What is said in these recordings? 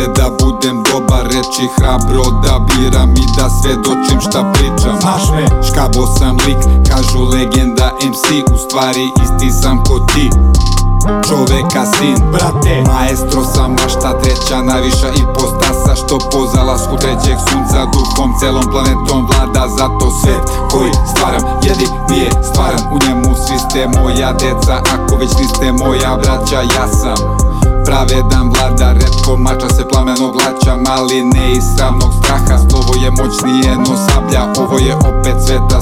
se da budem dobar Reći hrabro da biram i da svedočim šta pričam. Znaš me. Škabo sam lik, kažu legenda MC U stvari isti sam ko ti. Čoveka sin, Brate. Maestro sam, šta treća najviša i postasa Što po zalasku trećeg sunca duhom celom planetom vlada Zato svet koji stvaram jedini je stvaran. U njemu svi ste moja deca, ako već niste moja braća Ja sam pravedan vladar, redko mača se plamenog laća Mali ne iz sravnog straha, slovo je moćnije no sablja Ovo je opet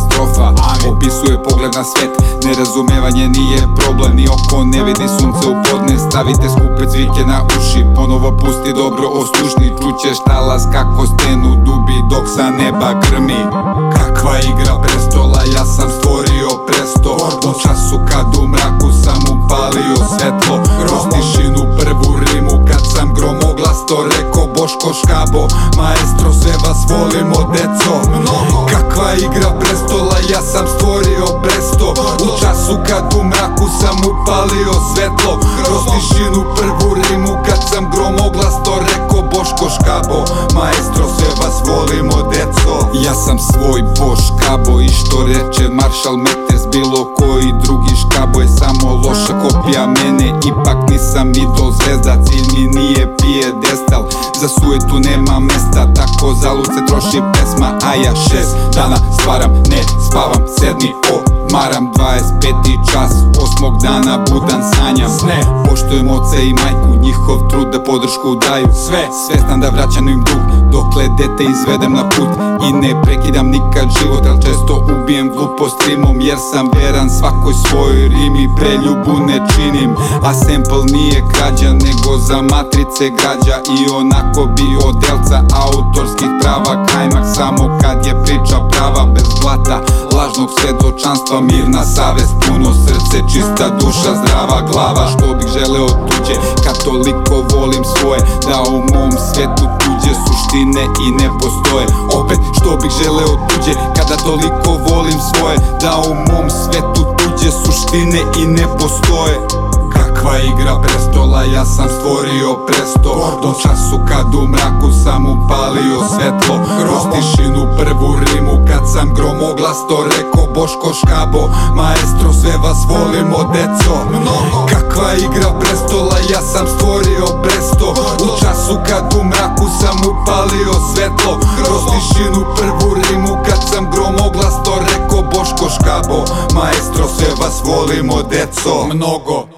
strofa, opisuje pogled na svet Nerazumevanje nije problem, ni oko ne vidi sunce u podne. Stavite skupe cvike na uši, ponovo pusti dobro oslušni Čućeš talas kako stenu dubi dok sa neba grmi. Kakva igra prestola, ja sam Boško Škabo Maestro sve vas volimo deco. Kakva igra prestola ja sam stvorio presto. U času kad u mraku sam upalio svetlo. Kroz tišinu prvu rimu kad sam gromoglasto reko Boško Škabo Maestro sve vas volimo deco. Ja sam svoj Boškabo i što reče Maršal Metez Bilo koji drugi škabo je samo loša kopija mene Ipak nisam idol zvezda Cilj mi nije pijedestal. Za sujetu nema mesta Tako zalud se troši pesma A ja šest dana stvaram Ne spavam sedmi Maram 25. čas Osmog dana budan sanjam. Sne Poštujem oce i majku Njihov trud da podršku daju. Sve. Svestan da vraćam im dug Dokle dete izvedem na put. I ne prekidam nikad život Al često ubijem glupost rimom Jer sam veran svakoj svojoj rimi. Preljubu ne činim A sample nije krađa Nego za matrice građa. I onako bi od delca Autorskih prava Kajmak samo kad je priča Lažnog svedočanstva Mirna savest Puno srce Čista duša Zdrava glava Što bih želeo tuđe. Kad toliko volim svoje Da u mom svetu tuđe suštine i ne postoje. Opet što bih želeo tuđe Kada toliko volim svoje Da u mom svetu tuđe suštine i ne postoje Kakva igra prestola, ja sam stvorio presto. Do času kad u mraku sam upalio svetlo. Kroz tišinu prvu rimu kad sam gromoglasto reko Boško Škabo, maestro sve vas volimo deco. Kakva igra prestola, ja sam stvorio presto. U času kad u mraku sam upalio svetlo. Kroz tišinu prvu rimu kad sam gromoglasto reko Boško Škabo, maestro sve vas volimo deco. Mnogo